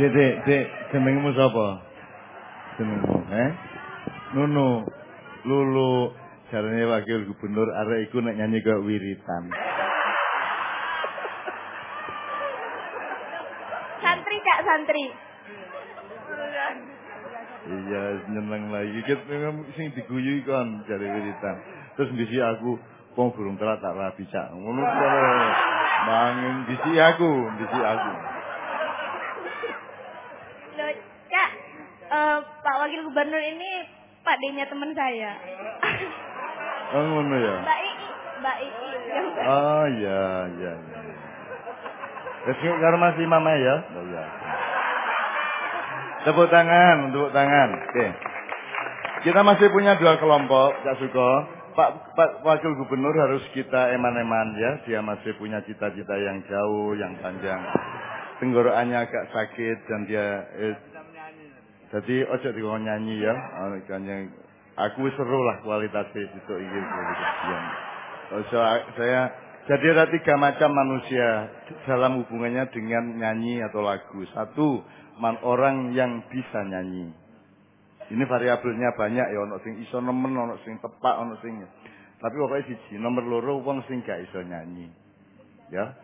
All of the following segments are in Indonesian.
Dek, dek, dek, jenengmu sapa? Jenengmu, eh? Nunu, Lulu, jarane wakil gubernur arek iku nek nyanyi kok wiritan. Santri Kak, santri. Iya, nyeneng lagi. Ket sing diguyu kon jare wiritan. Terus ngisi aku wong burung telat tak rabi cak. Ngono kok. Mangin ngisi aku, ngisi aku. Loh, Kak, eh, Pak Wakil Gubernur ini Pak D-nya teman saya. Oh ngono ya. Mbak Ii, Mbak Ii. Oh iya, iya, iya. Wes yuk karo Mas Imam ya. Oh iya. Tepuk tangan, tepuk tangan. Oke. Kita masih punya dua kelompok, Kak Suko. Pak, Pak Wakil Gubernur harus kita eman-eman ya. Dia masih punya cita-cita yang jauh, yang panjang. Tenggorokannya agak sakit dan dia eh, jadi ojo dikon nyanyi ya. Oh, aku seru lah kualitasnya itu iki kualitasnya. Ojo saya jadi ada tiga macam manusia dalam hubungannya dengan nyanyi atau lagu. Satu, man, orang yang bisa nyanyi. Ini variabelnya banyak ya, ono sing iso nemen, ono sing tepak, ono sing tapi pokoknya siji, nomor loro wong sing gak iso nyanyi. Ya.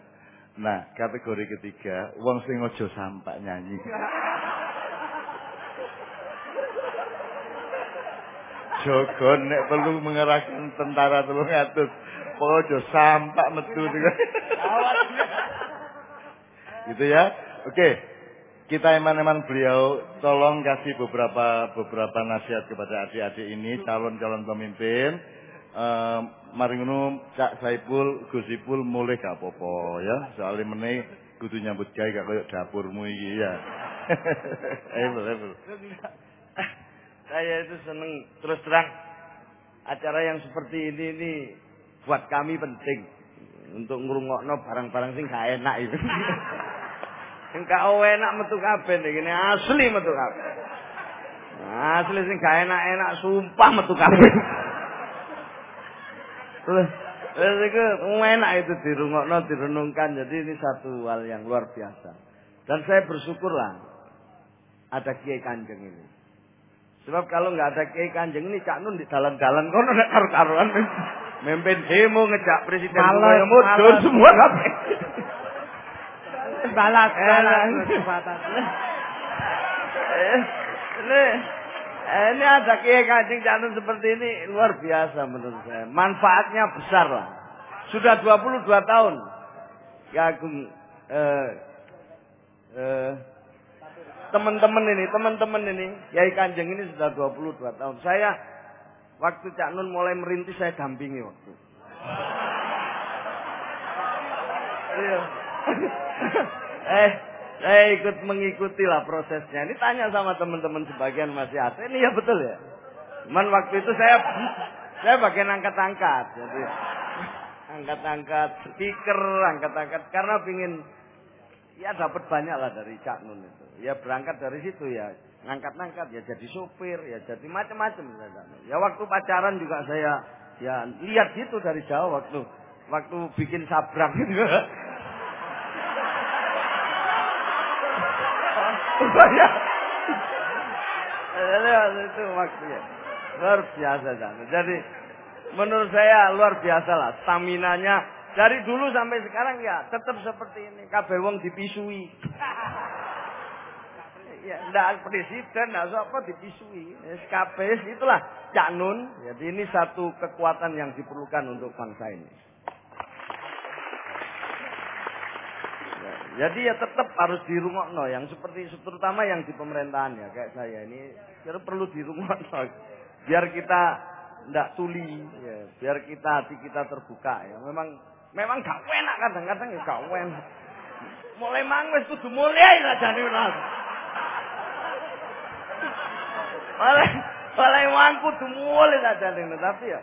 Nah, kategori ketiga, wong sing ojo sampak nyanyi. Jogon nek perlu mengerahkan tentara telung atus. Ojo sampak metu dengan. gitu ya. Oke. Kita eman-eman beliau tolong kasih beberapa beberapa nasihat kepada adik-adik ini calon-calon pemimpin. Eh, mari Cak Saipul, Gus Ipul mulai gak apa-apa ya. Soalnya meneh kudu nyambut gawe gak koyo dapurmu iki ya. Ayo, ayo. Saya itu seneng terus terang acara yang seperti ini ini buat kami penting untuk ngrungokno barang-barang sing gak enak itu. Sing gak enak metu kabeh ngene asli metu kabeh. Asli sing gak enak-enak sumpah metu kabeh. Terus terus itu enak itu dirungokno direnungkan jadi ini satu hal yang luar biasa. Dan saya bersyukurlah ada Kiai Kanjeng ini. Sebab kalau nggak ada Kiai Kanjeng ini Cak Nun di dalan-dalan kono nek karo-karuan memimpin demo ngejak presiden semuanya mudun semua kabeh. Balas, balas. Eh, kesempatan. Eh, ini eh, ini ada Kiai Kanjeng Cak Nun seperti ini luar biasa menurut saya. Manfaatnya besar lah. Sudah 22 tahun. Ya Agung eh, eh, teman-teman ini, teman-teman ini, Kiai Kanjeng ini sudah 22 tahun. Saya waktu Cak Nun mulai merintis saya dampingi waktu. Iya. eh, saya ikut mengikuti lah prosesnya. Ini tanya sama teman-teman sebagian masih ada. Ini ya betul ya. Cuman waktu itu saya saya bagian angkat-angkat. Jadi angkat-angkat speaker, angkat-angkat karena pingin ya dapat banyak lah dari Cak Nun itu. Ya berangkat dari situ ya. Ngangkat-ngangkat ya jadi sopir ya jadi macam-macam. Ya waktu pacaran juga saya ya lihat gitu dari jauh waktu waktu bikin sabrang gitu. Ya Jadi itu waktunya luar biasa jadi menurut saya luar biasa lah. Stamina-nya dari dulu sampai sekarang ya tetap seperti ini. Kabeh wong dipisui. Ya ndak presiden ndak apa dipisui. SKP itulah Cak Nun. Jadi ini satu kekuatan yang diperlukan untuk bangsa ini. Ya, jadi ya tetap harus dirungokno yang seperti terutama yang di pemerintahan ya kayak saya ini. Kira perlu dirungokno. Biar kita ndak tuli ya biar kita hati kita terbuka ya. Memang memang gak enak kadang-kadang ya gak enak mulai mangwes kudu mulai lah jane ora Oleh oleh wangku dumule sajane tapi ya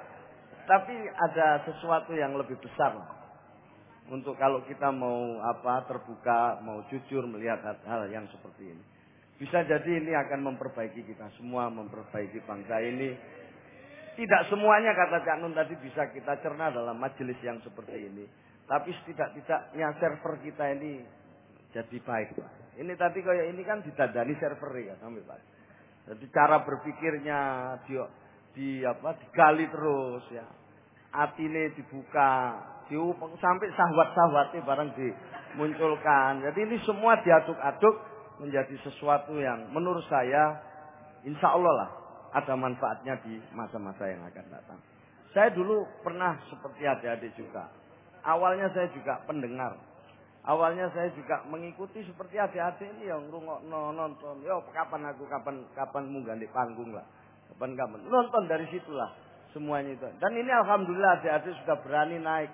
tapi ada sesuatu yang lebih besar. Untuk kalau kita mau apa terbuka, mau jujur melihat hal yang seperti ini. Bisa jadi ini akan memperbaiki kita semua, memperbaiki bangsa ini. Tidak semuanya kata Cak Nun tadi bisa kita cerna dalam majelis yang seperti ini. Tapi setidak-tidaknya server kita ini jadi baik Pak. Ini tadi kayak ini kan didandani server ya kami Pak. Jadi cara berpikirnya di, di apa digali terus ya. Atine dibuka, diupeng sampai sahwat-sahwatnya barang dimunculkan. Jadi ini semua diaduk-aduk menjadi sesuatu yang menurut saya insya Allah lah ada manfaatnya di masa-masa yang akan datang. Saya dulu pernah seperti adik-adik juga. Awalnya saya juga pendengar Awalnya saya juga mengikuti seperti adik-adik ini yang rungok nonton. Yo kapan aku kapan kapan munggah di panggung lah. Kapan kapan nonton dari situlah semuanya itu. Dan ini alhamdulillah adik-adik sudah berani naik.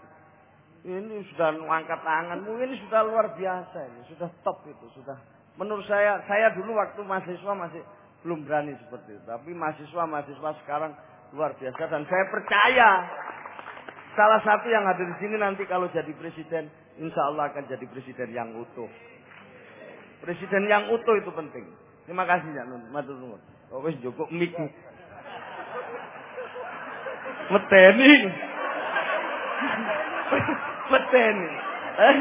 Ini sudah angkat tangan. Ini sudah luar biasa ini. Sudah top itu. Sudah. Menurut saya, saya dulu waktu mahasiswa masih belum berani seperti itu. Tapi mahasiswa-mahasiswa sekarang luar biasa. Dan saya percaya salah satu yang ada di sini nanti kalau jadi presiden insya Allah akan jadi presiden yang utuh. Presiden yang utuh itu penting. Terima kasih ya Nun. Matur nuwun. Oh cukup mik. Meteni. Meteni. Eh?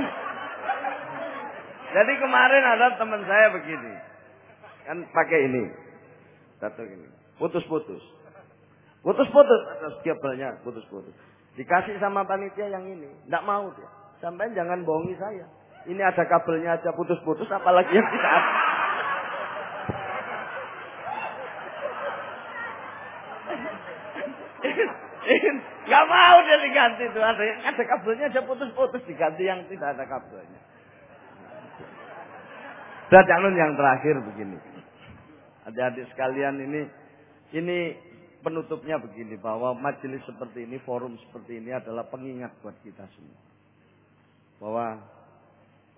Jadi kemarin ada teman saya begini. Kan pakai ini. Satu ini. Putus-putus. Putus-putus. Atas kabelnya putus-putus. Dikasih sama panitia yang ini. Tidak mau dia. Sampai jangan bohongi saya. Ini ada kabelnya aja putus-putus, apalagi yang tidak ada. Gak mau dia diganti itu. Ada, ada kabelnya aja putus-putus diganti yang tidak ada kabelnya. Dan yang terakhir begini. Adik-adik sekalian ini ini penutupnya begini bahwa majelis seperti ini, forum seperti ini adalah pengingat buat kita semua bahwa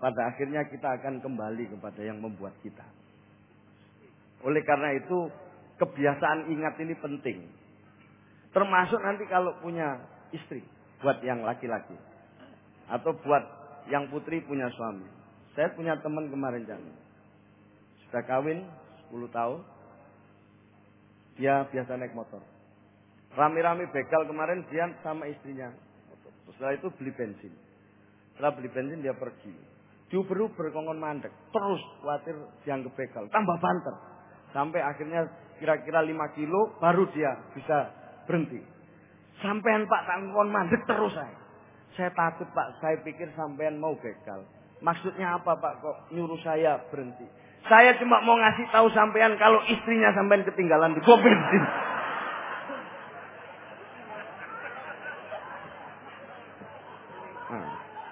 pada akhirnya kita akan kembali kepada yang membuat kita. Oleh karena itu, kebiasaan ingat ini penting. Termasuk nanti kalau punya istri, buat yang laki-laki. Atau buat yang putri punya suami. Saya punya teman kemarin jangan. Sudah kawin 10 tahun. Dia biasa naik motor. Rame-rame begal kemarin dia sama istrinya. Setelah itu beli bensin. Setelah beli bensin dia pergi. Diuber-uber mandek. Terus khawatir yang begal. Tambah banter. Sampai akhirnya kira-kira 5 kilo baru dia bisa berhenti. Sampean Pak tangkon mandek terus saya. Saya takut Pak, saya pikir sampean mau begal. Maksudnya apa Pak kok nyuruh saya berhenti? Saya cuma mau ngasih tahu sampean kalau istrinya sampean ketinggalan di bom bensin.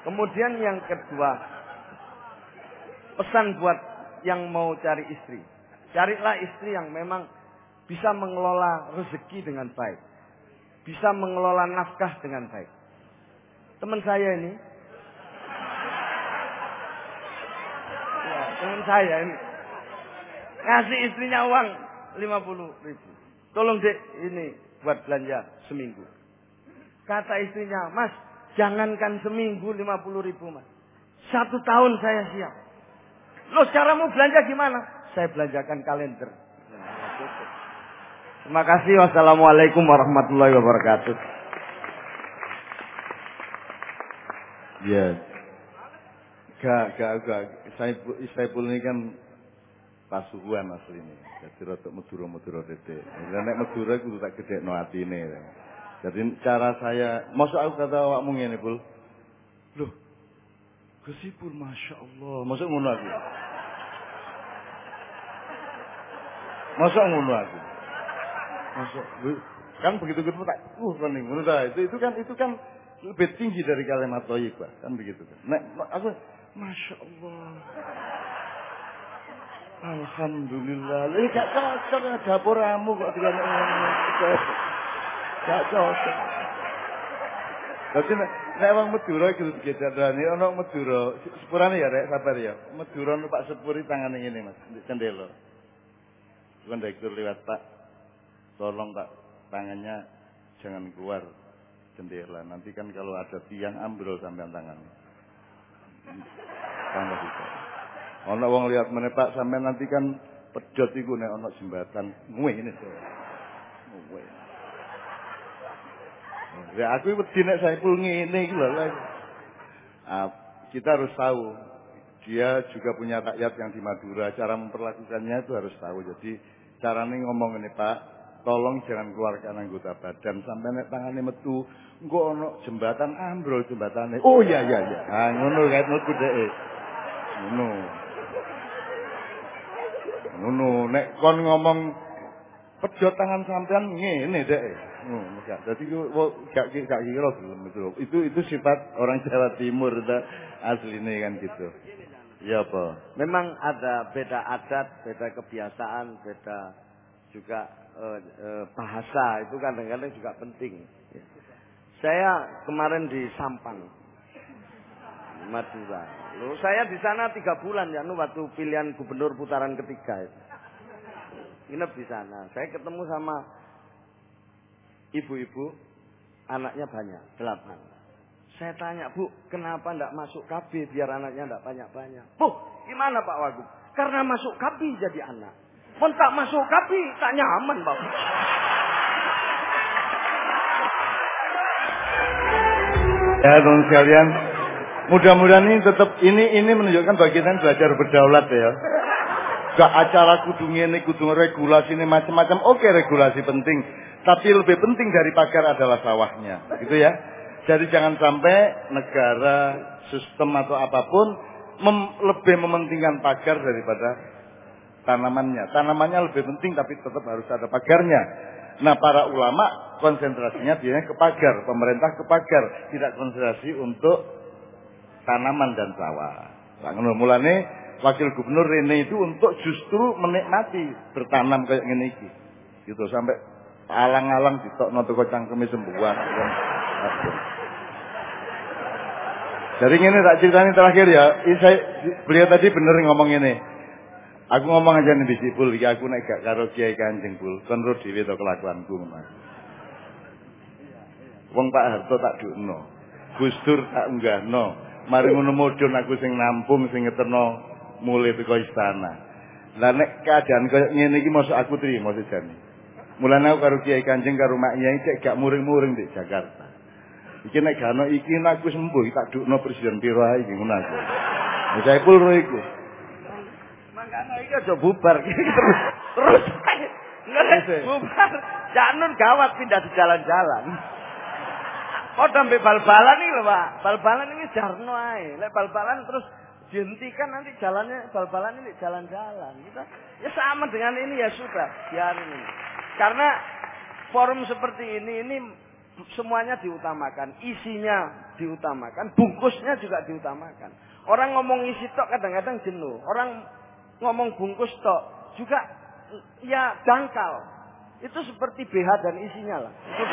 Kemudian yang kedua, pesan buat yang mau cari istri. Carilah istri yang memang bisa mengelola rezeki dengan baik. Bisa mengelola nafkah dengan baik. Teman saya ini. Ya, teman saya ini. Ngasih istrinya uang 50 ribu. Tolong dek ini buat belanja seminggu. Kata istrinya, mas Jangankan seminggu 50 ribu mas. Satu tahun saya siap. Lo caramu belanja gimana? Saya belanjakan kalender. Terima kasih. Wassalamualaikum warahmatullahi wabarakatuh. Ya. Gak, gak, gak. Saya ini kan pasuhuan asli ini. Jadi rotok meduro-meduro dede. Nek meduro itu tak no ini. Jadi cara saya, masa aku kata awakmu ngene, Bul. Loh, kesipul Masya Allah. Masa ngono aku? Masa ngono aku? Masa, kan begitu gitu tak, uh, running, ngono Itu, itu kan, itu kan lebih tinggi dari kalimat toyib, kan begitu kan. Nah, aku, Masya Allah. Alhamdulillah. Ini gak cocok dapuramu kok dengan Gak cocok. Dadi nek wong Madura iki digedani ana Madura, sepurane ya rek sabar ya. Madura Pak Sepuri tangane ngene Mas, di cendela. Kondektur lewat Pak. Tolong Pak, tangannya jangan keluar jendela. Nanti kan kalau ada tiang ambil sampean tangannya. Tangga bisa. Ana wong lihat meneh Pak sampean nanti kan pedot iku nek ana jembatan. Ngene ini. Ngene. Ya aku wedi nek Saiful ngene iki lho. Ah, kita harus tahu dia juga punya rakyat yang di Madura. Cara memperlakukannya itu harus tahu. Jadi cara nih ngomong ini Pak, tolong jangan keluarkan anggota badan sampai nek tangannya metu engko ono jembatan ambrol jembatane. Oh iya iya iya. Ah ngono kae metu dhek. Ngono. Ngono nek kon ngomong pejot tangan sampean ngene dhek. Ngono gak. Dadi gak gak kira belum itu. Itu itu sifat orang Jawa Timur ta asline kan gitu. Ya apa? Memang ada beda adat, beda kebiasaan, beda juga uh, uh, bahasa itu kadang-kadang juga penting. Saya kemarin di Sampang, Madura. Loh, saya di sana tiga bulan ya, waktu pilihan gubernur putaran ketiga itu. Nginep di sana. Saya ketemu sama ibu-ibu, anaknya banyak, delapan. Saya tanya, Bu, kenapa ndak masuk KB biar anaknya ndak banyak-banyak? Bu, gimana Pak Wagub? Karena masuk KB jadi anak. Pun tak masuk KB, tak nyaman, Pak. Ya, teman sekalian, mudah-mudahan ini tetap ini ini menunjukkan bagian belajar berdaulat ya. Gak acara kudu ini kudu regulasi ini macam-macam. Oke, regulasi penting, tapi lebih penting dari pagar adalah sawahnya, gitu ya. Jadi jangan sampai negara, sistem atau apa pun mem lebih mementingkan pagar daripada tanamannya. Tanamannya lebih penting tapi tetap harus ada pagarnya. Nah para ulama konsentrasinya biasanya ke pagar, pemerintah ke pagar, tidak konsentrasi untuk tanaman dan sawah. Nah, mulane wakil gubernur Rene itu untuk justru menikmati bertanam kayak gini gitu sampai alang-alang ditok noto kocang kemis sembuhan. Jadi ini tak ceritanya terakhir ya. Saya, beliau tadi bener ngomong ini. Aku ngomong aja nih bisi pul, ya aku naik gak karo kiai kanjeng pul. Konro dewi to kelakuanku mas. Wong Pak Harto tak dukno. Gus Dur tak no. Mari ngono mudun aku sing nampung sing ngeterno mulai teko istana. Lah nek keadaan koyo ngene iki mosok aku trimo sejane. Mulane aku karo kiai kanjeng karo mak nyai cek gak muring-muring di Jakarta. Iki nek gano iki nek aku sembuh tak dukno presiden piro ae iki ngono aku. Saya pul ro iku. Mangkane iki aja bubar terus terus. Bubar. Janun gawat pindah di jalan-jalan. Kok sampai bal-balan nih lho Pak. Bal-balan ini jarno ae. Lek bal-balan terus dihentikan nanti jalannya bal-balan ini jalan-jalan. Kita ya sama dengan ini ya sudah biarin ini. Karena forum seperti ini ini semuanya diutamakan, isinya diutamakan, bungkusnya juga diutamakan. Orang ngomong isi tok kadang-kadang jenuh. Orang ngomong bungkus tok juga ya dangkal. Itu seperti BH dan isinya lah. Itu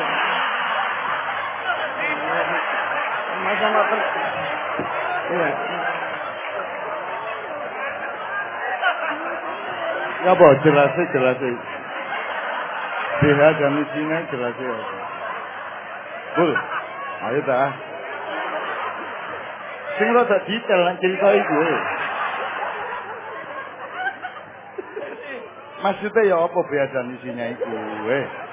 Mas é uma Ya boh, jelas jelas Dia jam ini sini jelas ya. Bul, ayo dah. Sing lo tak detail nak cerita itu. Eh. Maksudnya ya apa biasa di sini itu, eh.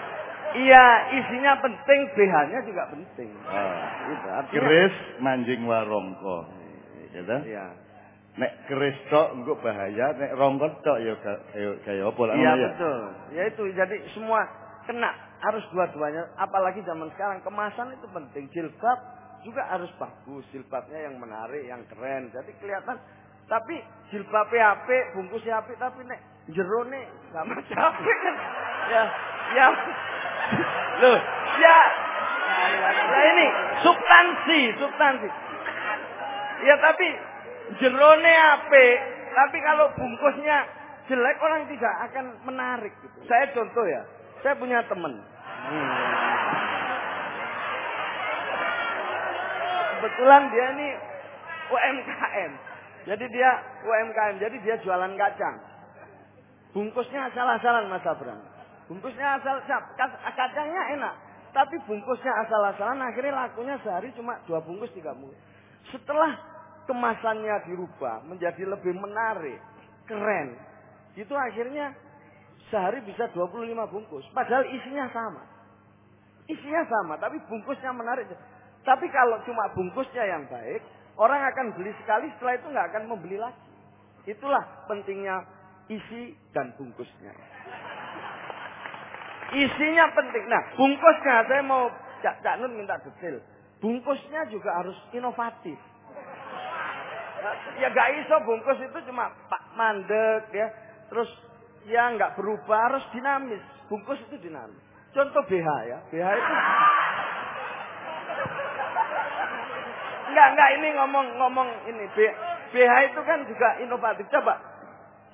Iya, isinya penting, BH-nya juga penting. Ah. Gitu, artinya... Keris manjing warongko. Gitu? Iya. Nek keris tok engko bahaya, nek rongkon tok ya kayak apa lah Iya ya? betul. Ya itu jadi semua kena harus dua-duanya apalagi zaman sekarang kemasan itu penting jilbab juga harus bagus jilbabnya yang menarik yang keren jadi kelihatan tapi jilbab PHP bungkus HP tapi nek jerone sama capek kan ya ya loh ya ya ini substansi substansi ya tapi jerone HP tapi kalau bungkusnya jelek orang tidak akan menarik gitu. saya contoh ya saya punya teman Kebetulan dia ini UMKM. Jadi dia UMKM, jadi dia jualan kacang. Bungkusnya asal-asalan Mas Abram. Bungkusnya asal kacangnya enak, tapi bungkusnya asal-asalan akhirnya lakunya sehari cuma dua bungkus tiga bungkus. Setelah kemasannya dirubah menjadi lebih menarik, keren, itu akhirnya sehari bisa 25 bungkus. Padahal isinya sama. Isinya sama, tapi bungkusnya menarik. Tapi kalau cuma bungkusnya yang baik, Orang akan beli sekali, setelah itu nggak akan membeli lagi. Itulah pentingnya isi dan bungkusnya. Isinya penting. Nah, bungkusnya saya mau Cak, Cak Nun minta detail. Bungkusnya juga harus inovatif. Ya gak iso bungkus itu cuma pak mandek ya. Terus ya nggak berubah harus dinamis. Bungkus itu dinamis. Contoh BH ya. BH itu Enggak, enggak ini ngomong-ngomong ini BH itu kan juga inovatif. Coba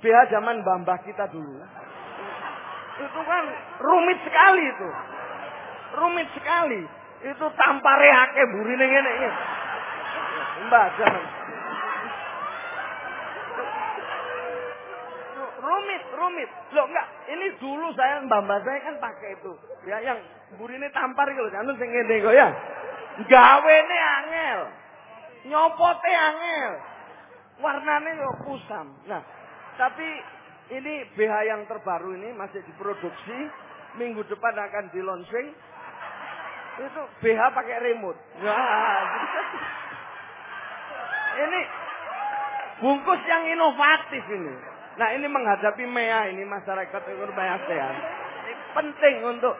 BH zaman Bambah kita dulu. Itu kan rumit sekali itu. Rumit sekali. Itu tanpa rehake burine ngene iki. Mbak jangan. Rumit, rumit. Loh enggak, ini dulu saya mbak saya kan pakai itu. Ya yang burine tampar lho, anu sing ngene kok ya. Gawene angel. Nyopote angel. Warnane yo kusam. Nah, tapi ini BH yang terbaru ini masih diproduksi. Minggu depan akan di launching. Itu BH pakai remote. Nah, ini bungkus yang inovatif ini. Nah ini menghadapi MEA ini masyarakat urban sehat. Ini penting untuk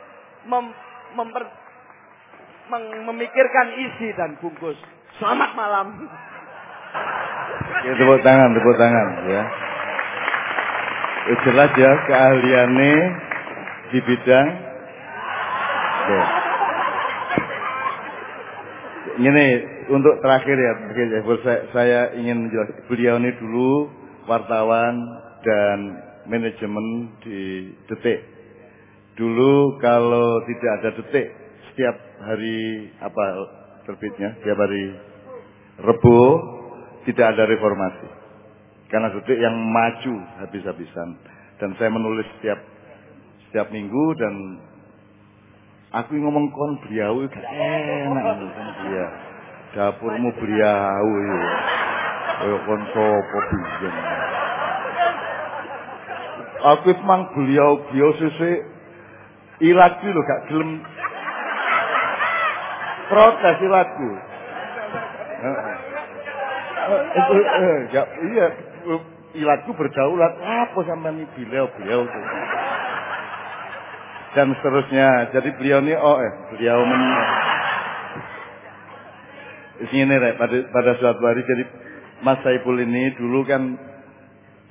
mem, memper, mem, memikirkan isi dan bungkus. Selamat malam. Ya, tepuk tangan, tepuk tangan ya. Ya jelas ya keahliannya di bidang ya. Ini untuk terakhir ya, saya ingin menjelaskan beliau ini dulu wartawan dan manajemen di detik. Dulu kalau tidak ada detik, setiap hari apa terbitnya, setiap hari Rebu tidak ada reformasi. Karena detik yang maju habis-habisan. Dan saya menulis setiap setiap minggu dan aku ngomong kon beliau gak enak kan dia. Dapurmu beliau ya. Kaya kon sapa. Aku mang beliau-beliau sesuk ilatku lho gak gelem protes ilatku. Heeh. Itu eh, ya iya ilatku berdaulat apa sampean beliau-beliau tuh. Dan seterusnya. Jadi beliau ini oh eh beliau men Ini rek pada pada suatu hari jadi Mas Saipul ini dulu kan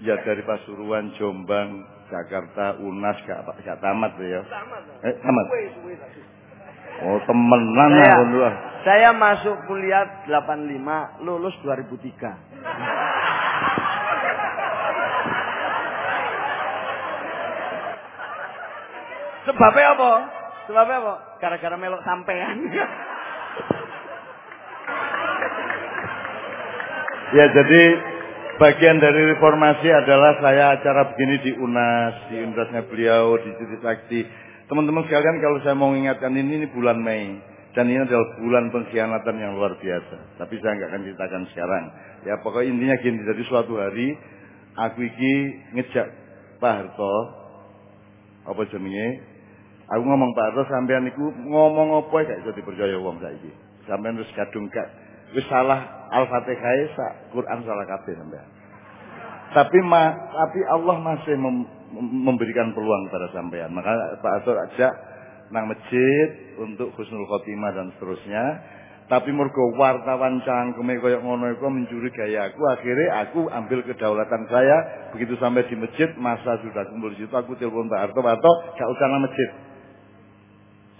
ya dari Pasuruan, Jombang, Jakarta, Unas gak gak tamat ya. Eh tamat. Oh temenan saya, ya Saya masuk kuliah 85, lulus 2003. Sebabnya apa? Sebabnya apa? Gara-gara melok sampean. ya jadi bagian dari reformasi adalah saya acara begini di UNAS, di Universitasnya beliau, di Judi Sakti. Teman-teman sekalian kalau saya mau mengingatkan ini, ini bulan Mei. Dan ini adalah bulan pengkhianatan yang luar biasa. Tapi saya nggak akan ceritakan sekarang. Ya pokoknya intinya gini, jadi suatu hari aku iki ngejak Pak Harto, apa jenenge? Aku ngomong Pak Harto sampean niku ngomong apa gak iso dipercaya wong saiki. Sampean wis kadung gak wis salah Al-Fatihah sak Quran salah kabeh sampean. Tapi ma, tapi Allah masih mem, memberikan peluang pada sampean. Maka Pak Harto ajak nang masjid untuk husnul khotimah dan seterusnya. Tapi mergo wartawan cangkeme kaya ngono iku mencurigai aku, akhirnya aku ambil kedaulatan saya. Begitu sampai di masjid, masa sudah kumpul di situ, aku telepon Pak Harto, Pak Harto, gak usah nang masjid.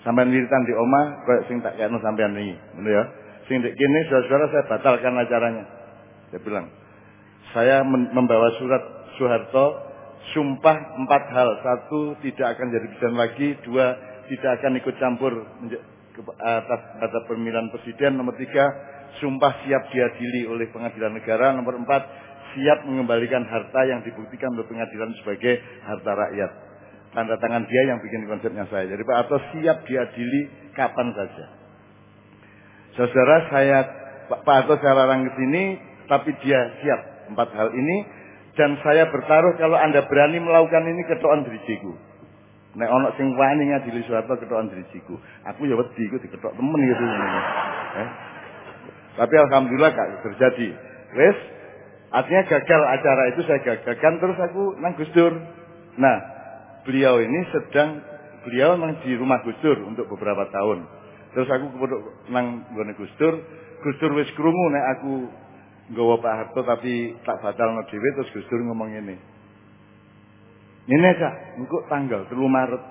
Sampai wiritan di omah, kayak sing tak kayakno sampean ini, bener ya. Sing di kini, saudara-saudara saya batalkan acaranya. Saya bilang, saya membawa surat Soeharto, sumpah empat hal. Satu, tidak akan jadi presiden lagi. Dua, tidak akan ikut campur atas pada pemilihan presiden. Nomor tiga, sumpah siap diadili oleh pengadilan negara. Nomor empat, siap mengembalikan harta yang dibuktikan oleh pengadilan sebagai harta rakyat. Tanda tangan dia yang bikin konsepnya saya. Jadi Pak Arto siap diadili kapan saja. Saudara saya Pak Arto saya larang ke sini, tapi dia siap empat hal ini. Dan saya bertaruh kalau Anda berani melakukan ini ketoan dirijiku. Nek ono sing wani ngadili suatu ketokan dirijiku. Aku ya wedi iku diketok temen gitu. Eh? Tapi alhamdulillah gak terjadi. Wes, artinya gagal acara itu saya gagalkan terus aku nang Gus Dur. Nah, beliau ini sedang beliau memang di rumah Gus Dur untuk beberapa tahun. Terus aku nang gone Gus Dur, Gus Dur wis krungu nek aku nggawa Pak Harto tapi tak batalno dhewe terus Gus Dur ngomong ini. Ini Cak, engko tanggal 3 Maret.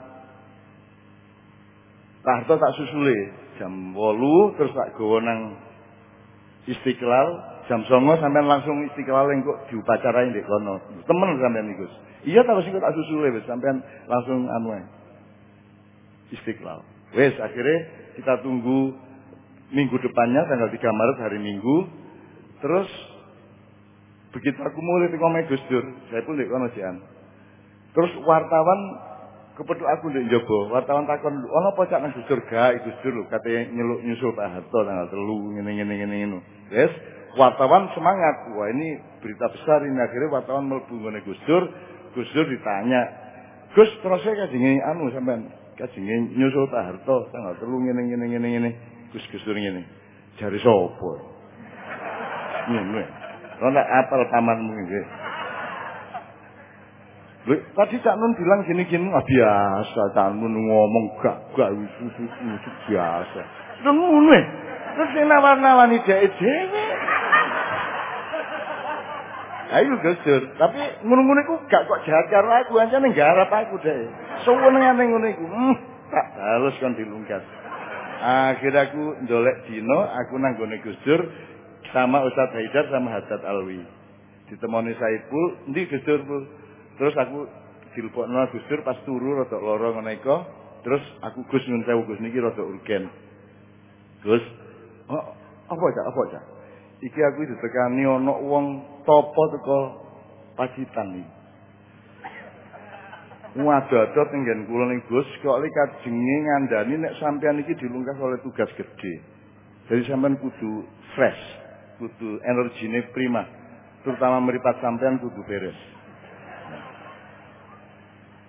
Pak Harto tak susule jam 8 terus tak gawa nang Istiqlal jam 9 sampean langsung Istiqlal engko diupacarain di kono. Temen sampean iku. Iya tak wis tak susule wis sampean langsung anu Istiqlal. Wes akhirnya kita tunggu minggu depannya tanggal 3 Maret hari Minggu. Terus begitu aku mulai di komai Gus Dur, saya pun di kono Terus wartawan kepeduk aku di Jogo, wartawan takon, ono apa cak nang Gus Dur ga Gus Dur katanya nyeluk nyusul Pak Harto tanggal telu ngene ngene ngene ngene. Wes wartawan semangat. Wah ini berita besar ini akhirnya wartawan ngene Gus Dur. Gus Dur ditanya, Gus terus saya kajingi anu sampean kajinge nyusul Pak Harto tanggal telu ngene ngene ngene ngene Gus Gus Dur ngene jari sapa ngene ora apal iki Lho, tadi Cak Nun bilang gini-gini, ah biasa Cak Nun ngomong gak gak susu biasa. E. Terus sing nawar-nawani dhek dhewe. Ayo Gus Dur, tapi ngono-ngono iku gak kok jahat karo aku, ancane nggarap aku dhek. Suwenengane ngono iku. Hmm, tak halus kan dilungkas. Akhirnya aku ndolek dino, aku nang gone Gus Dur sama Ustaz Haidar sama Haddad Alwi. Ditemoni Saipul, ndi Gus Dur, Terus aku dilpokno Gus Dur pas turu rada lara ngono iku. Terus aku Gus nyun sewu Gus niki rada urgen. Gus, oh, apa cak, apa cak? Iki aku ditekani ana wong topo teko Pacitan iki. Wadada tenggen kula ning Gus kok li kajenge ngandani nek sampean iki dilungkas oleh tugas gede. Jadi sampean kudu fresh, kudu energine prima. Terutama meripat sampean kudu beres.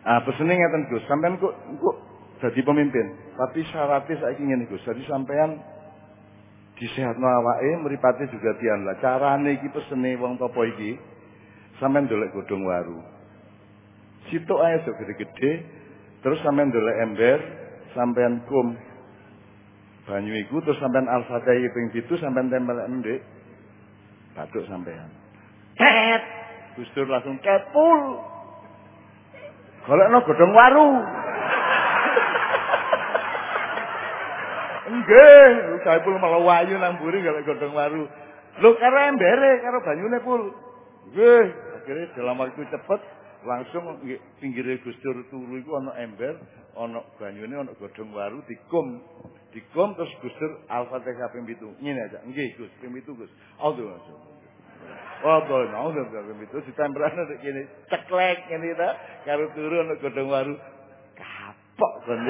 Ah, pesene Gus, sampean kok kok dadi pemimpin, tapi syaratnya saiki ngene Gus. Jadi sampean disehatno awake, mripate juga dianlah. Carane iki pesene wong topo iki sampean dolek godhong waru. Sitok ae sok gede-gede, terus sampean ndolek ember, sampean kum banyu iku terus sampean al-fatihah ping 7 sampean tempel ndek batuk sampean. Ket. Gustur langsung kepul. Golekno godhong waru. Nggih, saya pul malah nang mburi golek godhong waru. Lho karo embere, karo banyune pul. Nggih, akhirnya dalam waktu cepet langsung pinggire Gus Dur turu iku ana ember, ana banyune, ana godhong waru dikum. Dikum terus Gus Dur Al-Fatihah ping 7. Ngene aja. Nggih Gus, ping 7 Gus. Oh, boy, mau dong ping 7 ditempelane nek kene ceklek ngene ta, karo turu ana godhong waru. Kapok kon.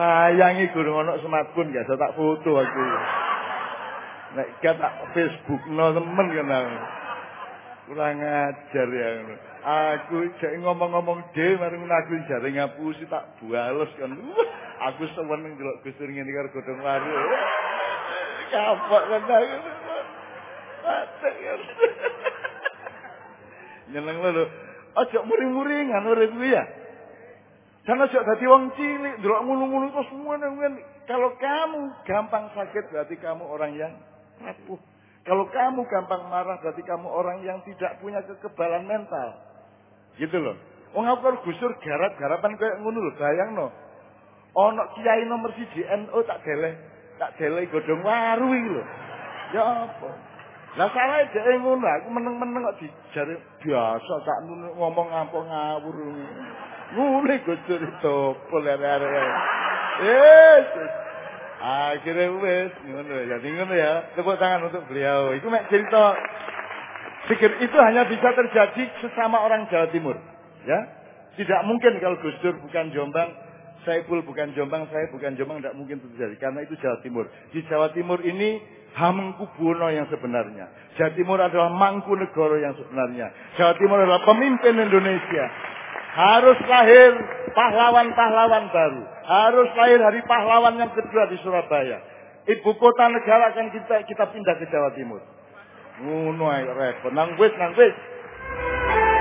Sayangi gurung ana smartphone gak tak foto aku. Nek gak tak Facebook no temen kenal. Kurang ajar ya. Aku cek ngomong-ngomong dhewe marang aku jare ngapusi tak buales kan. Aku seneng ndelok Gus Dur ngene karo godhong waru. Kapok kan aku. Nyeneng lho. Aja muring-muringan urip kuwi ya. Jangan aja dadi wong cilik, ndelok ngono-ngono terus semua Kalau kamu gampang sakit berarti kamu orang yang rapuh. Kalau kamu gampang marah berarti kamu orang yang tidak punya kekebalan mental. Gitu loh. Wong aku gusur garap-garapan kayak ngono lho, bayangno. Ono kiai nomor siji NU tak deleh, tak deleh godhong waru iki lho. Ya apa? Lah salah dhek ngono, aku meneng-meneng kok dijare biasa tak ngomong ngampung ngawur. Ngono gusur itu arek-arek. Yesus. Akhirnya wes, ngono ya, ngono ya. Tepuk tangan untuk beliau. Itu mek cerita pikir itu hanya bisa terjadi sesama orang Jawa Timur, ya. Tidak mungkin kalau Gus Dur bukan Jombang, Saiful bukan Jombang, saya bukan Jombang, tidak mungkin terjadi karena itu Jawa Timur. Di Jawa Timur ini Hamengkubuwono yang sebenarnya. Jawa Timur adalah Mangkunegoro yang sebenarnya. Jawa Timur adalah pemimpin Indonesia. Harus lahir pahlawan-pahlawan baru. Harus lahir hari pahlawan yang kedua di Surabaya. Ibu kota negara akan kita kita pindah ke Jawa Timur. Ngono repot. Nang wis nang wis